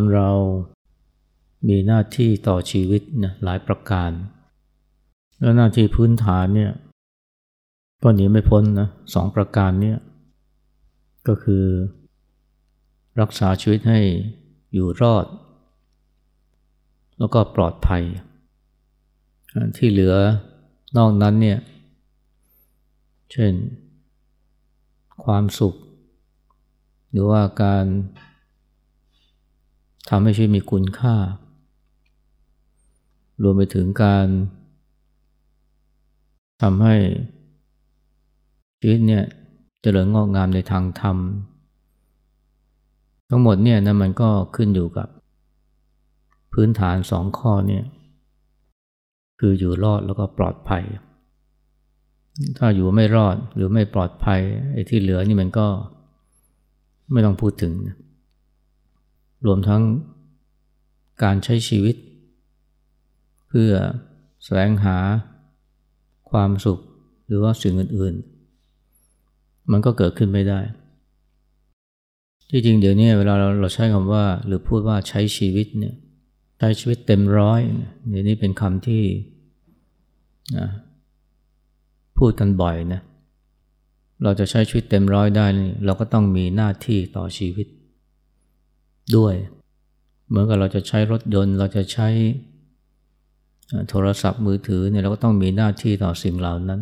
คนเรามีหน้าที่ต่อชีวิตนะหลายประการ แล้วหน้าที่พื้นฐานเนี่ยก็หนีไม่พ้นนะสองประการเนี่ยก็คือ รักษาชีวิตให้อยู่รอด แล้วก็ปลอดภัย ที่เหลือนอกนั้นเนี่ยเช่น ความสุข หรือว่าการ ทำให้ชีวิตมีคุณค่า รวมไปถึงการทำให้ชีวิตเนี่ยเจริญงอกงามในทางธรรม ทั้งหมดเนี่ยนะมันก็ขึ้นอยู่กับพื้นฐานสองข้อเนี่ยคืออยู่รอดแล้วก็ปลอดภัย ถ้าอยู่ไม่รอดหรือไม่ปลอดภัยไอ้ที่เหลือนี่มันก็ไม่ต้องพูดถึง รวมทั้งการใช้ชีวิต เพื่อแสวงหาความสุขหรือว่าสิ่งอื่น ๆ มันก็เกิดขึ้นไม่ได้ ที่จริงเดี๋ยวนี้เวลาเราเราใช้คำว่า หรือพูดว่าใช้ชีวิตเนี่ยใช้ชีวิตเต็มร้อยเดี๋ยวนี้เป็นคำที่นะพูดกันบ่อยนะเราจะใช้ชีวิตเต็มร้อยได้ เราก็ต้องมีหน้าที่ต่อชีวิต ด้วย เหมือนกับเราจะใช้รถยนต์ เราจะใช้โทรศัพท์มือถือเนี่ยเราก็ต้องมีหน้าที่ต่อสิ่งเหล่านั้น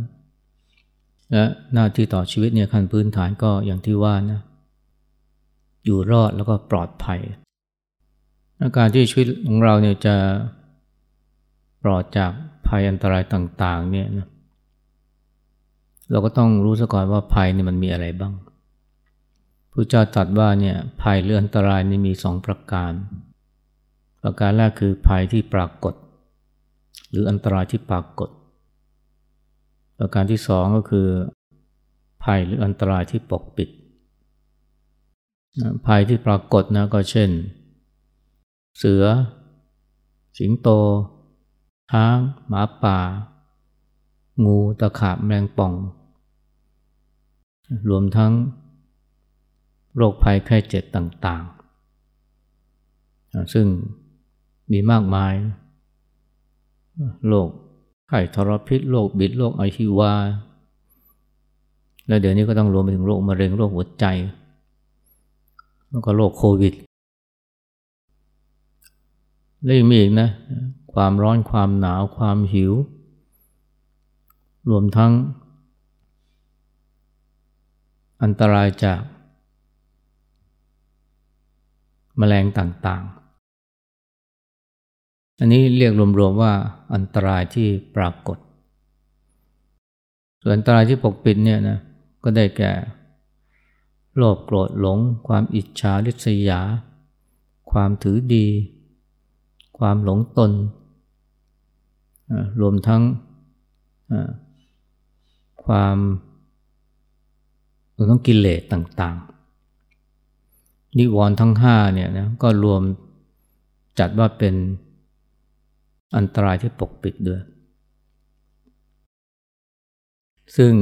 และหน้าที่ต่อชีวิตเนี่ยขั้นพื้นฐานก็อย่างที่ว่านะอยู่รอดแล้วก็ปลอดภัยอาการที่ชีวิตของเราเนี่ยจะปลอดจากภัยอันตรายต่าง ๆ เนี่ยนะเราก็ต้องรู้ซะก่อนว่าภัยเนี่ยมันมีอะไรบ้าง พระเจ้าตรัสว่าเนี่ยภัยหรืออันตรายนี่มีสองประการ ประการแรกคือภัยที่ปรากฏ หรืออันตรายที่ปรากฏ ประการที่สองก็คือ ภัยหรืออันตรายที่ปกปิด ภัยที่ปรากฏนะก็เช่น เสือ สิงโต ช้าง หมาป่า งูตะขาบแมงป่อง รวมทั้ง โรคภัยไข้เจ็บต่างๆ ซึ่งมีมากมาย โรคไข้ทรพิษ โรคบิด โรคไอฮิวา และเดี๋ยวนี้ก็ต้องรวมไปถึงโรคมะเร็ง โรคหัวใจ แล้วก็โรคโควิด และยังมีอีกนะ ความร้อน ความหนาว ความหิว รวมทั้งอันตรายจาก มแมลงต่างๆ อันนี้เรียกรวมๆว่าอันตรายที่ปรากฏ ส่วนอันตรายที่ปกปิดเนี่ยนะก็ได้แก่ โลภโกรธหลง ความอิจฉาริษยา ความถือดี ความหลงตน รวมทั้งความรวมทั้งกิเลสต่างๆ นิวรณ์ทั้งห้าเนี่ยนะก็รวมจัดว่าเป็นอันตรายที่ปกปิดด้วย ซึ่ง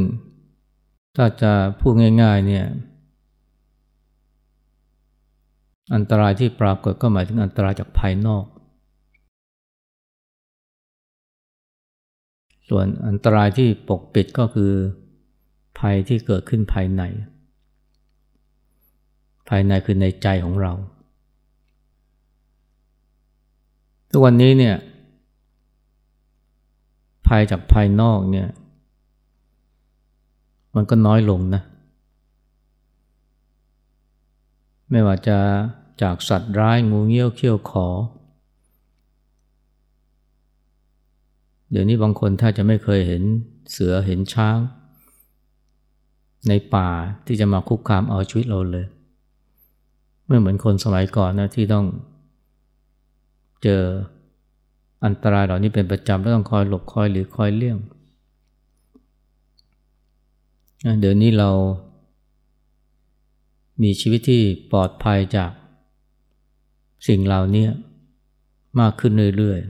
ถ้าจะพูดง่าย ๆ เนี่ย อันตรายที่ปรากฏก็หมายถึงอันตรายจากภายนอก ส่วนอันตรายที่ปกปิดก็คือภัยที่เกิดขึ้นภายใน ภายในคือในใจของเรา ทุกวันนี้เนี่ยภัยจากภายนอกเนี่ย มันก็น้อยลงนะ ไม่ว่าจะจากสัตว์ร้ายงูเงี้ยวเขี้ยวขอ เดี๋ยวนี้บางคนถ้าจะไม่เคยเห็นเสือเห็นช้าง ในป่าที่จะมาคุกคามเอาชีวิตเราเลย ไม่เหมือนคนสมัยก่อนนะที่ต้องเจออันตรายเหล่านี้เป็นประจำแล้วต้องคอยหลบคอยหรือคอยเลี่ยง เดี๋ยวนี้เรามีชีวิตที่ปลอดภัยจากสิ่งเหล่านี้มากขึ้นเรื่อย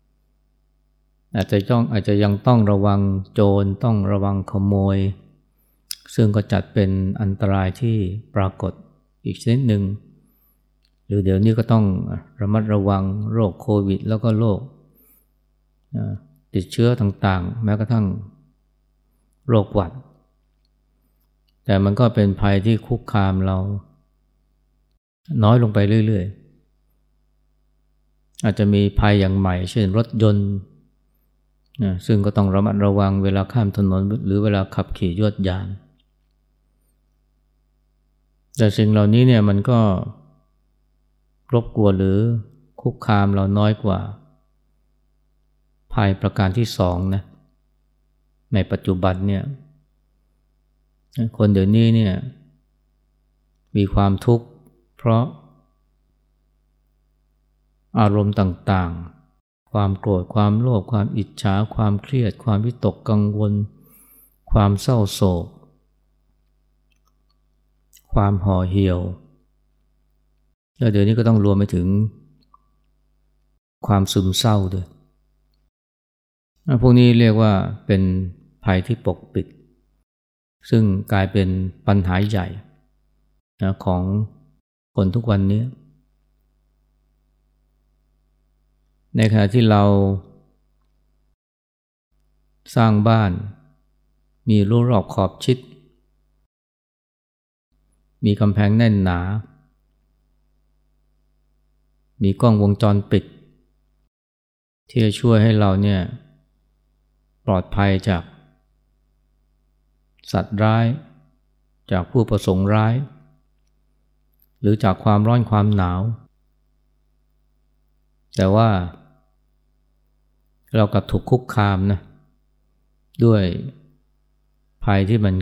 ๆ อาจจะต้องอาจจะยังต้องระวังโจรต้องระวังขโมย ซึ่งก็จัดเป็นอันตรายที่ปรากฏ อีกชนิดหนึ่ง หรือเดี๋ยวนี้ก็ต้องระมัดระวังโรคโควิด แล้วก็โรคติดเชื้อต่างๆ แม้กระทั่งโรคหวัด แต่มันก็เป็นภัยที่คุกคามเรา น้อยลงไปเรื่อยๆ อาจจะมีภัยอย่างใหม่ เช่นรถยนต์นะซึ่งก็ต้องระมัดระวังเวลาข้ามถนนหรือเวลาขับขี่ยวดยาน แต่สิ่งเหล่านี้เนี่ยมันก็รบกวนหรือคุกคามเราน้อยกว่า ภัยประการที่สองนะในปัจจุบันเนี่ยคนเดี๋ยวนี้เนี่ยมีความทุกข์เพราะ อารมณ์ต่างๆ ความโกรธความโลภความอิจฉา ความเครียด ความวิตกกังวล ความเศร้าโศก ความห่อเหี่ยว แล้วเดี๋ยวนี้ก็ต้องรวมไปถึง ความซึมเศร้าด้วยพวกนี้เรียกว่าเป็นภัยที่ปกปิด ซึ่งกลายเป็นปัญหาใหญ่นะของคนทุกวันนี้ ในขณะที่เราสร้างบ้าน มีรั้วรอบขอบชิด มีกำแพงแน่นหนา มีกล้องวงจรปิด ที่จะช่วยให้เราเนี่ยปลอดภัยจาก สัตว์ร้าย จากผู้ประสงค์ร้าย หรือจากความร้อนความหนาว แต่ว่า เรากลับถูกคุกคามนะด้วยภัยที่มัน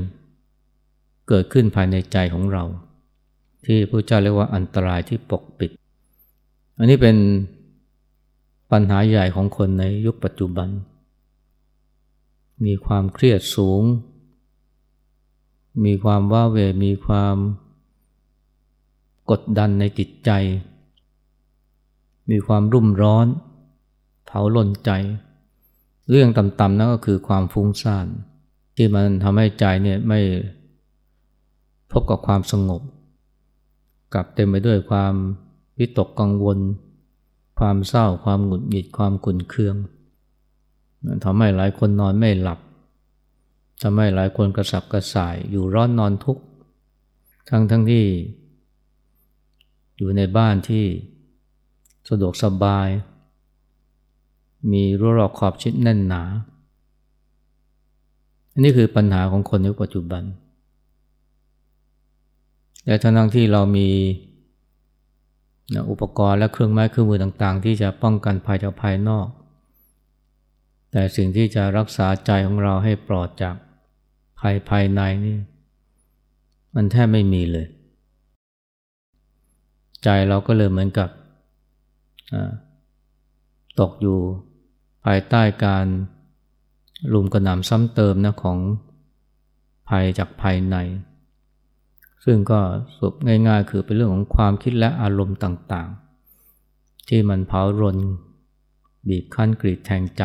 เกิดขึ้นภายในใจของเรา ที่พระเจ้าเรียกว่าอันตรายที่ปกปิด อันนี้เป็นปัญหาใหญ่ของคนในยุคปัจจุบัน มีความเครียดสูง มีความว้าเวมีความกดดันในจิตใจ มีความรุ่มร้อน เผาล่นใจ เรื่องต่ำๆนั่นก็คือความฟุ้งซ่าน ที่มันทำให้ใจเนี่ยไม่ พบกับความสงบ กลับเต็มไปด้วยความวิตกกังวล ความเศร้า ความหงุดหงิด ความขุ่นเคืองทำให้หลายคนนอนไม่หลับทำให้หลายคนกระสับกระส่ายอยู่ร้อนนอนทุกข์ทั้งทั้งที่ อยู่ในบ้านที่สะดวกสบาย มีรั้วรอบขอบชิดแน่นหนา อันนี้คือปัญหาของคนในปัจจุบัน แต่ทั้งทั้งที่เรามีอุปกรณ์และเครื่องไม้เครื่องมือต่างๆ ที่จะป้องกันภัยจากภายนอก แต่สิ่งที่จะรักษาใจของเราให้ปลอดจากภายภายในนี่มันแทบไม่มีเลย ใจเราก็เลยเหมือนกับตกอยู่ภายใต้การลุมกระหน่ำซ้ำเติมนะของภัยจากภายใน ซึ่งก็สรุปง่ายๆ คือเป็นเรื่องของความคิดและอารมณ์ต่างๆ ที่มันเผารนบีบคั้นกรีดแทงใจ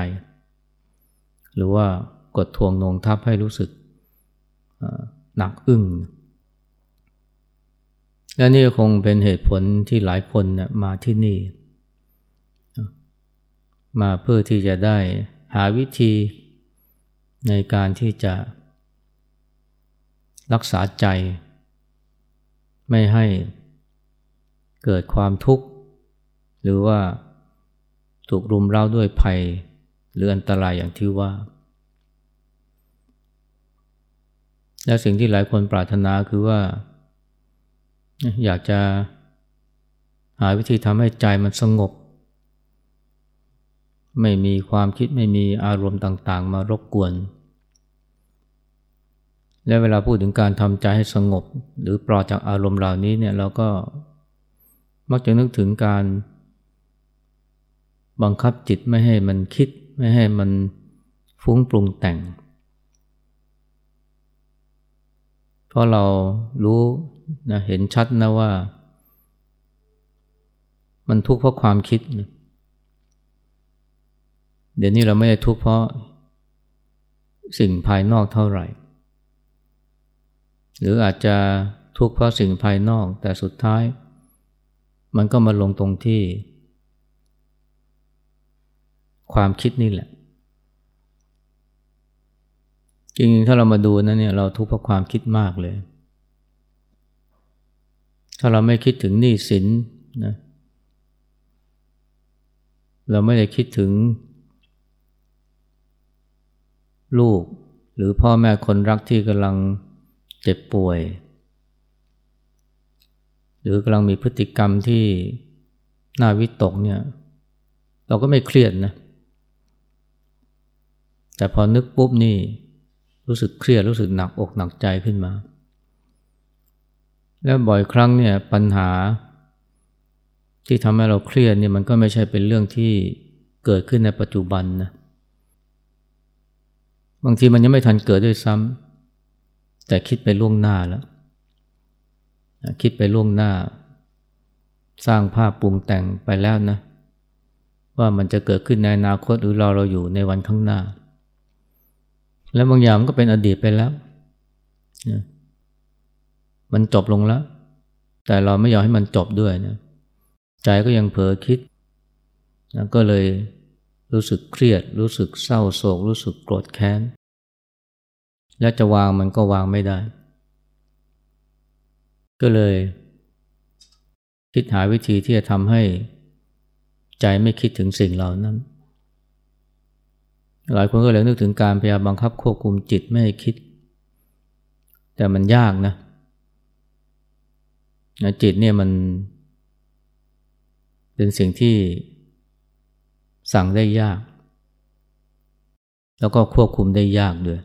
หรือว่ากดทวงนงทับให้รู้สึกหนักอึ้งและนี่คงเป็นเหตุผลที่หลายคนนมาที่นี่ มาเพื่อที่จะได้หาวิธีในการที่จะรักษาใจ ไม่ให้เกิดความทุกข์ หรือว่าถูกรุมเร้าด้วยภัย หรืออันตรายอย่างที่ว่า และสิ่งที่หลายคนปรารถนาคือว่า อยากจะหาวิธีทำให้ใจมันสงบ ไม่มีความคิดไม่มีอารมณ์ต่าง ๆ มารบกวน และเวลาพูดถึงการทำใจให้สงบ หรือปลอดจากอารมณ์เหล่านี้เนี่ยเราก็มักจะนึกถึงการบังคับจิตไม่ให้มันคิด ไม่ให้มันฟุ้งปรุงแต่ง เพราะเรารู้นะเห็นชัดนะว่า มันทุกข์เพราะความคิดเดี๋ยวนี้เราไม่ได้ทุกข์เพราะสิ่งภายนอกเท่าไหร่ หรืออาจจะทุกข์เพราะสิ่งภายนอกแต่สุดท้าย มันก็มาลงตรงที่ ความคิดนี่แหละ จริงๆ ถ้าเรามาดูนะเนี่ยเราทุกข์เพราะความคิดมากเลย ถ้าเราไม่คิดถึงหนี้สินนะเราไม่ได้คิดถึง ลูกหรือพ่อแม่คนรักที่กำลัง เจ็บป่วย หรือกำลังมีพฤติกรรมที่น่าวิตกเนี่ย เราก็ไม่เครียดนะ แต่พอนึกปุ๊บนี่ รู้สึกเครียดรู้สึกหนักอกหนักใจขึ้นมา แล้วบ่อยครั้งเนี่ยปัญหา ที่ทำให้เราเครียดเนี่ยมันก็ไม่ใช่เป็นเรื่องที่เกิดขึ้นในปัจจุบันนะ บางทีมันยังไม่ทันเกิดด้วยซ้ำ แต่คิดไปล่วงหน้าแล้วคิดไปล่วงหน้า สร้างภาพปรุงแต่งไปแล้วนะ ว่ามันจะเกิดขึ้นในอนาคตหรือรอเราอยู่ในวันข้างหน้า แล้วบางอย่างมันก็เป็นอดีตไปแล้ว มันจบลงแล้ว แต่เราไม่ยอมให้มันจบด้วยนะใจก็ยังเผลอคิดนะก็เลยรู้สึกเครียด รู้สึกเศร้าโศก รู้สึกโกรธแค้น และจะวางมันก็วางไม่ได้ ก็เลย คิดหาวิธีที่จะทำให้ใจไม่คิดถึงสิ่งเหล่านั้น หลายคนก็เลยนึกถึงการพยายามบังคับควบคุมจิตไม่ให้คิด แต่มันยากนะจิตเนี่ยมัน เป็นสิ่งที่สั่งได้ยาก แล้วก็ควบคุมได้ยากด้วย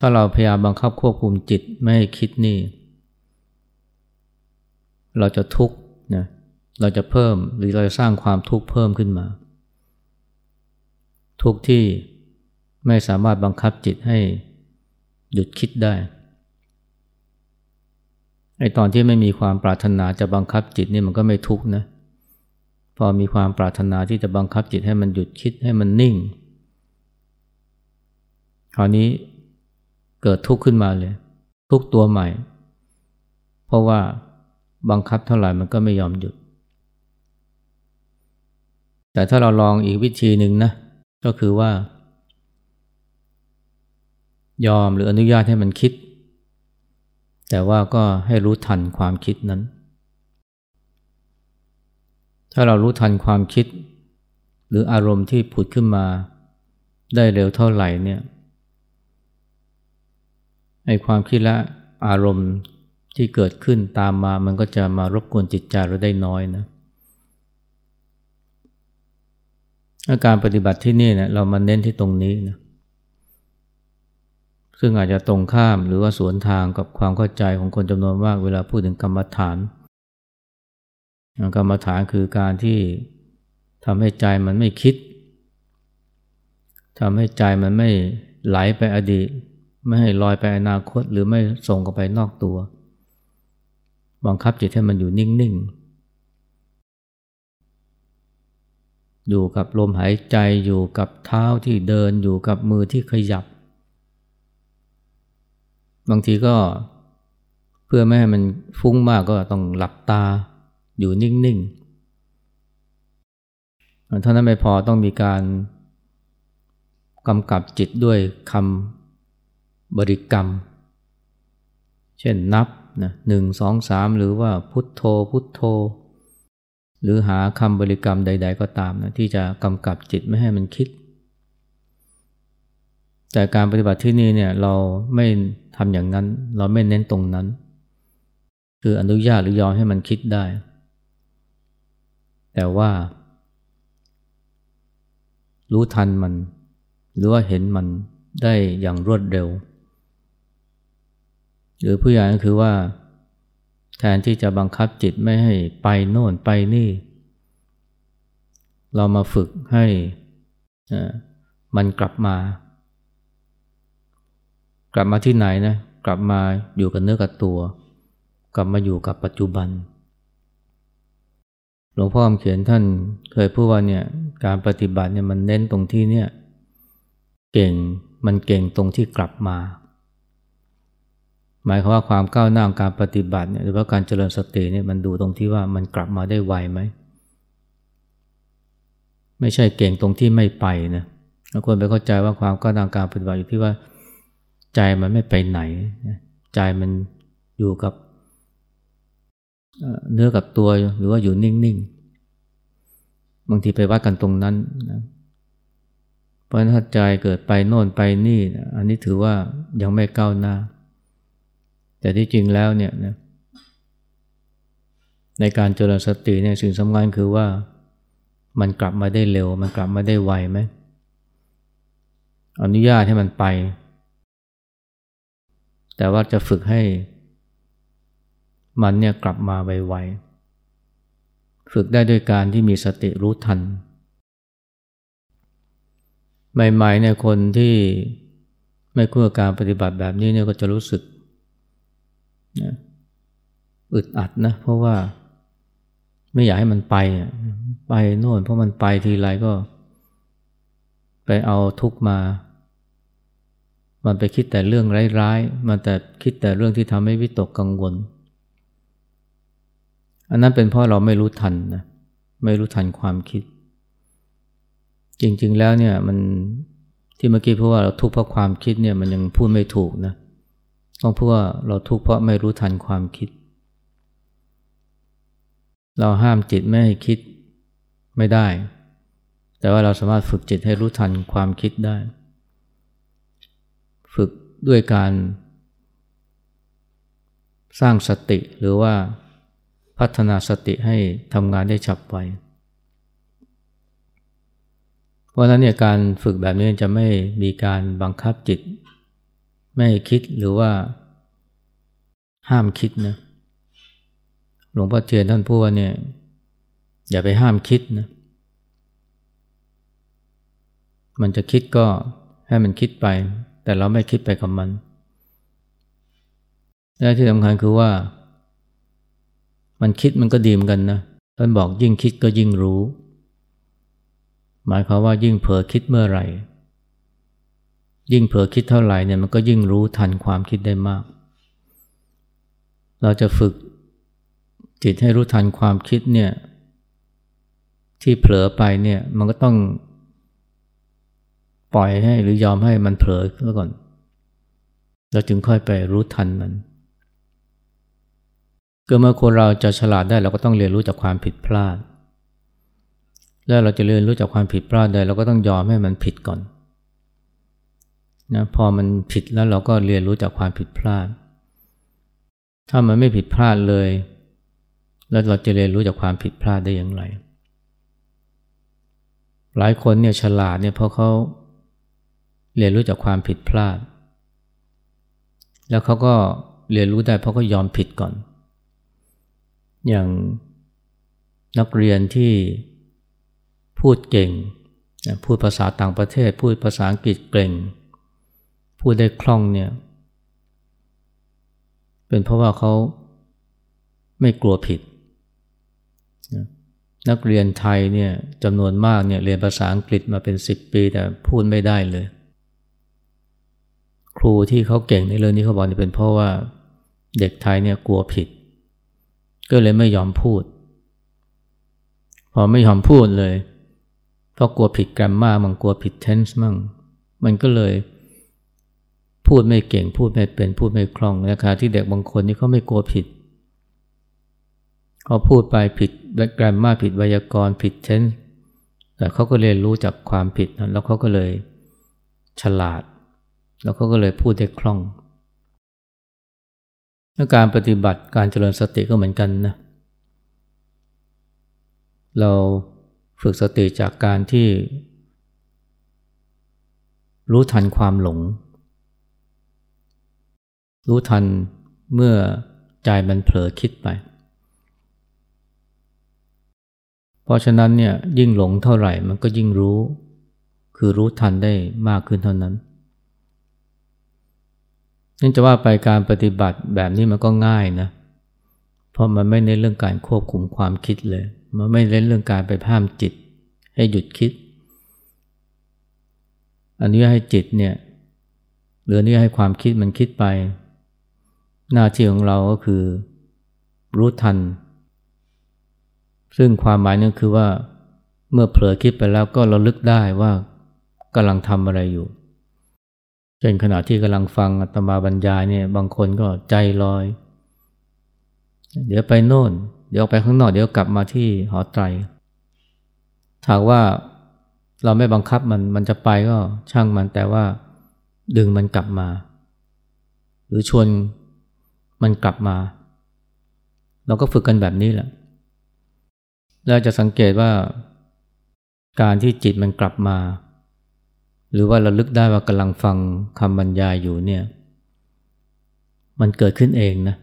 ถ้าเราพยายามบังคับควบคุมจิตไม่ให้คิดนี่ เราจะทุกข์นะเราจะเพิ่มหรือเราจะสร้างความทุกข์เพิ่มขึ้นมา ทุกข์ที่ไม่สามารถบังคับจิตให้หยุดคิดได้ไอตอนที่ไม่มีความปรารถนาจะบังคับจิตนี่มันก็ไม่ทุกข์นะพอมีความปรารถนาที่จะบังคับจิตให้มันหยุดคิดให้มันนิ่งคราวนี้ เกิดทุกข์ขึ้นมาเลย ทุกตัวใหม่ เพราะว่าบังคับเท่าไหร่มันก็ไม่ยอมหยุด แต่ถ้าเราลองอีกวิธีหนึ่งนะ ก็คือว่า ยอมหรืออนุญาตให้มันคิด แต่ว่าก็ให้รู้ทันความคิดนั้น ถ้าเรารู้ทันความคิด หรืออารมณ์ที่ผุดขึ้นมา ได้เร็วเท่าไหร่เนี่ย ไอ้ความคิดและอารมณ์ที่เกิดขึ้นตามมามันก็จะมารบกวนจิตใจเราได้น้อยนะอาการปฏิบัติที่นี่เนี่ยเรามาเน้นที่ตรงนี้นะซึ่งอาจจะตรงข้ามหรือว่าสวนทางกับความเข้าใจของคนจำนวนมากเวลาพูดถึงกรรมฐาน กรรมฐานคือการที่ทำให้ใจมันไม่คิดทำให้ใจมันไม่ไหลไปอดีต ไม่ให้ลอยไปอนาคตหรือไม่ส่งกันไปนอกตัว บังคับจิตให้มันอยู่นิ่ง ๆ อยู่กับลมหายใจอยู่กับเท้าที่เดินอยู่กับมือที่ขยับ บางทีก็เพื่อไม่ให้มันฟุ้งมากก็ต้องหลับตาอยู่นิ่ง ๆ เท่านั้นไม่พอต้องมีการกำกับจิตด้วยคำ บริกรรม เช่นนับนะหนึ่งสองสามหรือว่าพุทโธพุทโธ หรือหาคำบริกรรมใด ๆ ก็ตามนะที่จะกำกับจิตไม่ให้มันคิด แต่การปฏิบัติที่นี่เนี่ยเราไม่ทำอย่างนั้น เราไม่เน้นตรงนั้น คืออนุญาตหรือยอมให้มันคิดได้ แต่ว่า รู้ทันมัน หรือว่าเห็นมันได้อย่างรวดเร็ว หรือผู้ใหญ่ก็คือว่า แทนที่จะบังคับจิตไม่ให้ไปโน่นไปนี่ เรามาฝึกให้มันกลับมา กลับมาที่ไหนนะ กลับมาอยู่กับเนื้อกับตัว กลับมาอยู่กับปัจจุบัน หลวงพ่อเขียนท่านเคยพูดว่าเนี่ยการปฏิบัติเนี่ยมันเน้นตรงที่เนี่ยเก่งมันเก่งตรงที่กลับมา หมายความว่าความก้าวหน้าการปฏิบัติเนี่ยหรือว่าการเจริญสติเนี่ยมันดูตรงที่ว่ามันกลับมาได้ไวไหม ไม่ใช่เก่งตรงที่ไม่ไปนะบางคนไปเข้าใจว่าความก้าวหน้าการปฏิบัติอยู่ที่ว่า ใจมันไม่ไปไหน ใจมันอยู่กับเนื้อกับตัวหรือว่าอยู่นิ่งๆ บางทีไปวัดกันตรงนั้นนะเพราะถ้าใจเกิดไปโน่นไปนี่ อันนี้ถือว่ายังไม่ก้าวหน้า แต่ที่จริงแล้วเนี่ยนะในการเจริญสติเนี่ยสิ่งสำคัญคือว่ามันกลับมาได้เร็ว มันกลับมาได้ไวไหมอนุญาตให้มันไป แต่ว่าจะฝึกให้ มันเนี่ยกลับมาไวๆฝึกได้ด้วยการที่มีสติรู้ทัน ใหม่ๆเนี่ยคนที่ไม่คุ้นกับการปฏิบัติแบบนี้เนี่ยก็จะรู้สึก อึดอัดนะ เพราะว่าไม่อยากให้มันไป ไปโน่น เพราะมันไปทีไรก็ ไปเอาทุกมา มันไปคิดแต่เรื่องร้ายๆ มันแต่คิดแต่เรื่องที่ทำให้วิตกกังวล อันนั้นเป็นเพราะเราไม่รู้ทันนะไม่รู้ทันความคิด จริงๆแล้วเนี่ยมันที่เมื่อกี้พูดว่าเราทุกข์เพราะความคิดเนี่ยมันยังพูดไม่ถูกนะ ต้องพูดว่าเราทุกข์เพราะไม่รู้ทันความคิด เราห้ามจิตไม่ให้คิดไม่ได้ แต่ว่าเราสามารถฝึกจิตให้รู้ทันความคิดได้ ฝึกด้วยการสร้างสติหรือว่าพัฒนาสติให้ทำงานได้ฉับไวเพราะนั้นเนี่ยการฝึกแบบนี้จะไม่มีการบังคับจิต ไม่คิดหรือว่า ห้ามคิดนะหลวงพ่อเทียนท่านพูดว่าเนี่ย อย่าไปห้ามคิดนะ มันจะคิดก็ให้มันคิดไป แต่เราไม่คิดไปกับมัน และที่สำคัญคือว่า มันคิดมันก็ดีมกันนะท่านบอกยิ่งคิดก็ยิ่งรู้ หมายความว่ายิ่งเผลอคิดเมื่อไหร่ ยิ่งเผลอคิดเท่าไหร่เนี่ยมันก็ยิ่งรู้ทันความคิดได้มาก เราจะฝึกจิตให้รู้ทันความคิดเนี่ยที่เผลอไปเนี่ยมันก็ต้องปล่อยให้หรือยอมให้มันเผลอก่อน เราจึงค่อยไปรู้ทันมันก็เมื่อคนเราจะฉลาดได้เราก็ต้องเรียนรู้จากความผิดพลาด แล้วเราจะเรียนรู้จากความผิดพลาดได้เราก็ต้องยอมให้มันผิดก่อน นะพอมันผิดแล้วเราก็เรียนรู้จากความผิดพลาด ถ้ามันไม่ผิดพลาดเลย แล้วเราจะเรียนรู้จากความผิดพลาดได้อย่างไร หลายคนเนี่ยฉลาดเนี่ยเพราะเขาเรียนรู้จากความผิดพลาด แล้วเขาก็เรียนรู้ได้เพราะเขายอมผิดก่อน อย่างนักเรียนที่พูดเก่ง พูดภาษาต่างประเทศ พูดภาษาอังกฤษเก่ง พูดได้คล่องเนี่ย เป็นเพราะว่าเขาไม่กลัวผิด นักเรียนไทยเนี่ยจำนวนมากเนี่ยเรียนภาษาอังกฤษมาเป็นสิบปีแต่พูดไม่ได้เลย ครูที่เขาเก่งในเรื่องนี้เขาบอกนี่เป็นเพราะว่าเด็กไทยเนี่ยกลัวผิด ก็เลยไม่ยอมพูด พอไม่ยอมพูดเลย เพราะกลัวผิดแกรมมามันกลัวผิดเทนส์มั่งมันก็เลย พูดไม่เก่งพูดไม่เป็นพูดไม่คล่องนะครับที่เด็กบางคนนี่เขาไม่กลัวผิดเขาพูดไปผิดแกรมมาผิดไวยากรณ์ผิดเทนแต่เขาก็เรียนรู้จากความผิดนั้นแล้วเขาก็เลยฉลาด แล้วเขาก็เลยพูดได้คล่องการปฏิบัติการเจริญสติก็เหมือนกันนะเราฝึกสติจากการที่รู้ทันความหลง รู้ทันเมื่อใจมันเผลอคิดไป เพราะฉะนั้นเนี่ยยิ่งหลงเท่าไหร่มันก็ยิ่งรู้ คือรู้ทันได้มากขึ้นเท่านั้นนั่นจะว่าไปการปฏิบัติแบบนี้มันก็ง่ายนะ เพราะมันไม่ในเรื่องการควบคุมความคิดเลย มันไม่เน้นเรื่องการไปห้ามจิต ให้หยุดคิด อันนี้ให้จิตเนี่ยหรือนี่ให้ความคิดมันคิดไป หน้าที่ของเราก็คือรู้ทัน ซึ่งความหมายนั่นคือว่า เมื่อเผลอคิดไปแล้วก็เราลึกได้ว่ากำลังทำอะไรอยู่เช่นขณะที่กำลังฟังอาตมาบรรยายเนี่ยบางคนก็ใจลอย เดี๋ยวไปโน่น เดี๋ยวไปข้างนอกเดี๋ยวกลับมาที่หอไตรถากว่าเราไม่บังคับมันมันจะไปก็ช่างมันแต่ว่าดึงมันกลับมา หรือชวน มันกลับมา เราก็ฝึกกันแบบนี้แหละ แล้วจะสังเกตว่า การที่จิตมันกลับมา หรือว่าเราลึกได้ว่ากำลังฟังคำบรรยายอยู่เนี่ย มันเกิดขึ้นเองนะ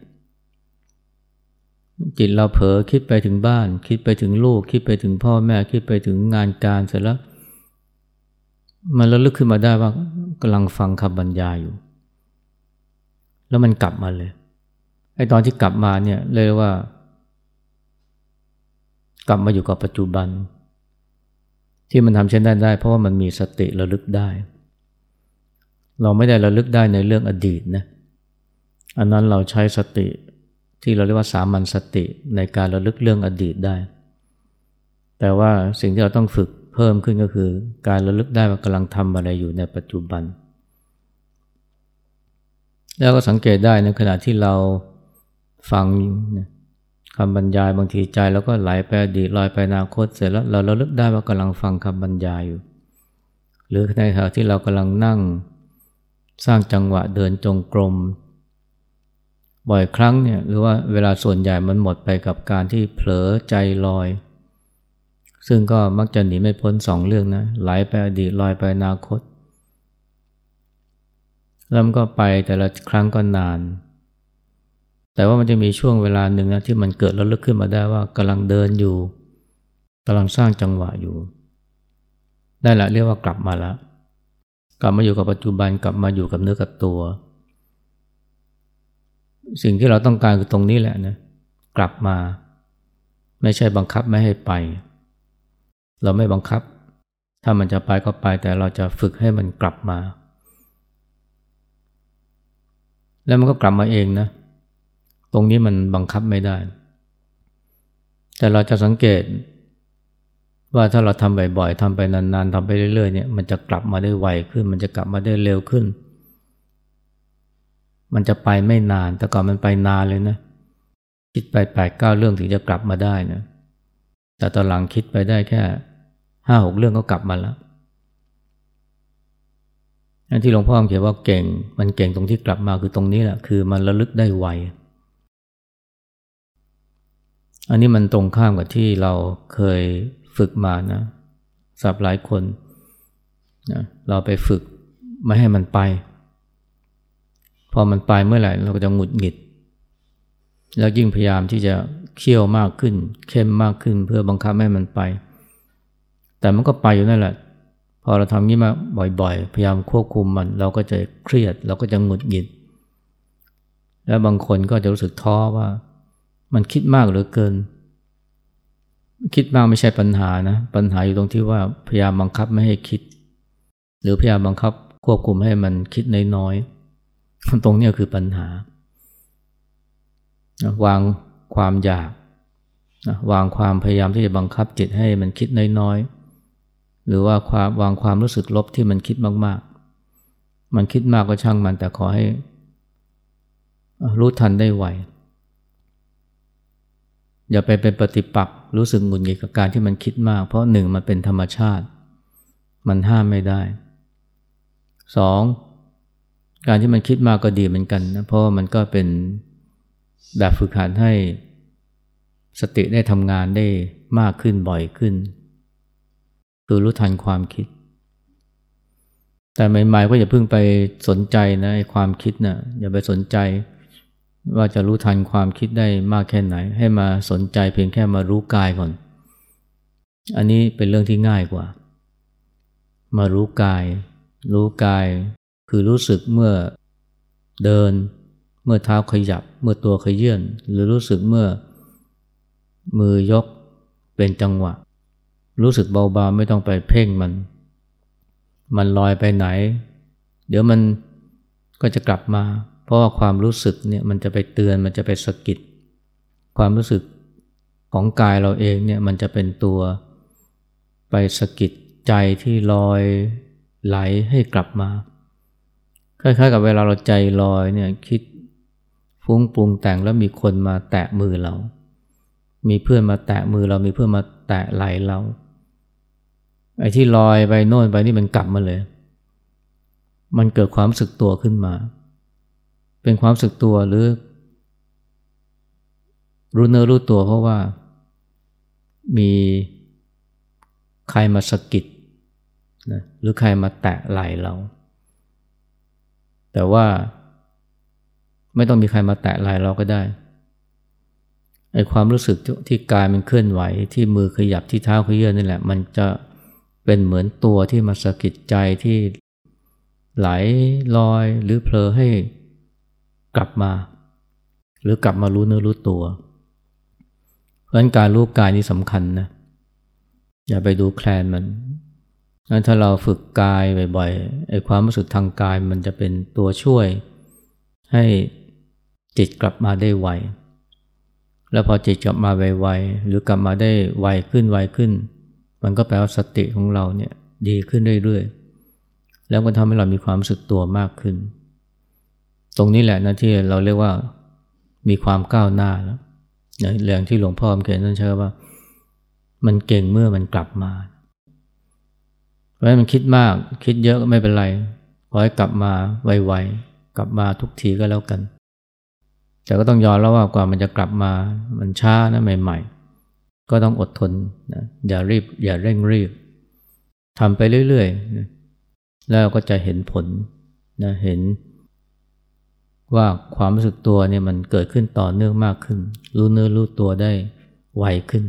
จิตเราเผลอคิดไปถึงบ้าน คิดไปถึงลูก คิดไปถึงพ่อแม่ คิดไปถึงงานการเสร็จแล้ว มันระลึกขึ้นมาได้ว่ากำลังฟังคำบรรยายอยู่ แล้วมันกลับมาเลย ไอ้ตอนที่กลับมาเนี่ยเลยว่า กลับมาอยู่กับปัจจุบัน ที่มันทำเช่นนั้นได้ เพราะว่ามันมีสติระลึกได้ เราไม่ได้ระลึกได้ในเรื่องอดีตนะอันนั้นเราใช้สติที่เราเรียกว่าสามัญสติในการระลึกเรื่องอดีตได้ แต่ว่าสิ่งที่เราต้องฝึกเพิ่มขึ้นก็คือ การระลึกได้ว่ากำลังทำอะไรอยู่ในปัจจุบัน แล้วก็สังเกตได้ในขณะที่เรา ฟังคำบรรยายบางทีใจแล้วก็ไหลไปอดีตลอยไปอนาคตเสร็จแล้วเราเราลึกได้ว่ากำลังฟังคำบรรยายอยู่ หรือในขณะที่เรากำลังนั่งสร้างจังหวะเดินจงกรม บ่อยครั้งเนี่ยหรือว่าเวลาส่วนใหญ่มันหมดไปกับการที่เผลอใจลอย ซึ่งก็มักจะหนีไม่พ้นสองเรื่องนะไหลไปอดีตลอยไปอนาคตแล้วมันก็ไปแต่ละครั้งก็นาน แต่ว่ามันจะมีช่วงเวลาหนึ่งนะที่มันเกิดแล้วลึกขึ้นมาได้ว่ากำลังเดินอยู่กำลังสร้างจังหวะอยู่ ได้ละเรียกว่ากลับมาล้วกลับมาอยู่กับปัจจุบันกลับมาอยู่กับเนื้อกับตัว สิ่งที่เราต้องการคือตรงนี้แหละนะกลับมา ไม่ใช่บังคับไม่ให้ไป เราไม่บังคับ ถ้ามันจะไปก็ไปแต่เราจะฝึกให้มันกลับมา แล้วมันก็กลับมาเองนะ ตรงนี้มันบังคับไม่ได้ แต่เราจะสังเกต ว่าถ้าเราทำบ่อยๆทำไปนานๆทำไปเรื่อยๆเนี่ยมันจะกลับมาได้ไวขึ้น มันจะกลับมาได้เร็วขึ้น มันจะไปไม่นาน แต่ก่อนมันไปนานเลยนะคิดไปแปดเก้าเรื่องถึงจะกลับมาได้นะแต่ตอนหลังคิดไปได้แค่ห้าหกเรื่องก็กลับมาแล้วอันที่หลวงพ่อเขียนว่าเก่ง มันเก่งตรงที่กลับมาคือตรงนี้แหละ คือมันระลึกได้ไว อันนี้มันตรงข้ามกับที่เราเคยฝึกมานะสับหลายคนนะเราไปฝึกไม่ให้มันไป พอมันไปเมื่อไหร่เราก็จะหงุดหงิด แล้วยิ่งพยายามที่จะเคี่ยวมากขึ้น เข้มมากขึ้นเพื่อบังคับให้มันไป แต่มันก็ไปอยู่นั่นแหละ พอเราทำนี้มาบ่อยๆ พยายามควบคุมมัน เราก็จะเครียด เราก็จะหงุดหงิด แล้วบางคนก็จะรู้สึกท้อว่า มันคิดมากเหลือเกิน คิดมากไม่ใช่ปัญหานะ ปัญหาอยู่ตรงที่ว่าพยายามบังคับไม่ให้คิด หรือพยายามบังคับควบคุมให้มันคิดน้อยๆตรงนี้คือปัญหา วางความอยาก วางความพยายามที่จะบังคับจิตให้มันคิดน้อยๆ หรือว่าความวางความรู้สึกลบที่มันคิดมากๆ มันคิดมากก็ช่างมันแต่ขอให้รู้ทันได้ไว อย่าไปเป็นปฏิปักษ์รู้สึกหงุดหงิดกับการที่มันคิดมาก เพราะหนึ่งมันเป็นธรรมชาติ มันห้ามไม่ได้สองการที่มันคิดมากก็ดีเหมือนกันนะเพราะมันก็เป็นแบบฝึกหัดให้สติได้ทำงานได้มากขึ้นบ่อยขึ้น คือรู้ทันความคิด แต่ใหม่ๆก็อย่าเพิ่งไปสนใจนะความคิดนะ่ะอย่าไปสนใจ ว่าจะรู้ทันความคิดได้มากแค่ไหน ให้มาสนใจเพียงแค่มารู้กายก่อน อันนี้เป็นเรื่องที่ง่ายกว่า มารู้กาย รู้กาย คือรู้สึกเมื่อเดิน เมื่อเท้าขยับ เมื่อตัวขยื่นหรือรู้สึกเมื่อ มือยกเป็นจังหวะ รู้สึกเบาๆไม่ต้องไปเพ่งมัน มันลอยไปไหน เดี๋ยวมันก็จะกลับมา เพราะว่าความรู้สึกเนี่ยมันจะไปเตือนมันจะไปสะกิด ความรู้สึกของกายเราเองเนี่ยมันจะเป็นตัวไปสะกิดใจที่ลอยไหลให้กลับมาคล้ายๆกับเวลาเราใจลอยเนี่ยคิดฟุ้งปรุงแต่งแล้วมีคนมาแตะมือเรา มีเพื่อนมาแตะมือเรามีเพื่อนมาแตะไหลเรา ไอ้ที่ลอยไปโน่นไปนี่มันกลับมาเลย มันเกิดความรู้สึกตัวขึ้นมา เป็นความสึกตัวหรือ รู้เนื้อรู้ตัวเพราะว่า มีใครมาสะกิดนะหรือใครมาแตะไหล่เรา แต่ว่าไม่ต้องมีใครมาแตะไหล่เราก็ได้ไอความรู้สึกที่กายมันเคลื่อนไหวที่มือขยับที่เท้าขยื่นนี่แหละ มันจะเป็นเหมือนตัวที่มาสะกิดใจที่ไหลลอยหรือเผลอให้ กลับมา หรือกลับมารู้เนื้อรู้ตัว เพราะฉะนั้นการรู้กายนี่สำคัญนะ อย่าไปดูแคลนมันงั้นถ้าเราฝึกกายบ่อยๆไอ้ความรู้สึกทางกายมันจะเป็นตัวช่วย ให้จิตกลับมาได้ไว แล้วพอจิตกลับมาไวๆหรือกลับมาได้ไวขึ้นไวขึ้น มันก็แปลว่าสติของเราเนี่ยดีขึ้นเรื่อยๆ แล้วก็ทำให้เรามีความรู้สึกตัวมากขึ้น ตรงนี้แหละนะที่เราเรียกว่ามีความก้าวหน้าแล้วเรื่องที่หลวงพ่อเขียนนั่นใช่ว่า มันเก่งเมื่อมันกลับมา เพราะฉะนั้นมันคิดมากคิดเยอะก็ไม่เป็นไรขอให้กลับมาไวๆกลับมาทุกทีก็แล้วกัน แต่ก็ต้องยอมแล้วว่ากว่ามันจะกลับมามันช้านะใหม่ ๆ ก็ต้องอดทนนะอย่ารีบอย่าเร่งรีบทำไปเรื่อยๆนะแล้วก็จะเห็นผลนะเห็น ว่าความรู้สึกตัวเนี่ยมันเกิดขึ้นต่อเนื่องมากขึ้น รู้เนื้อรู้ตัวได้ไวขึ้น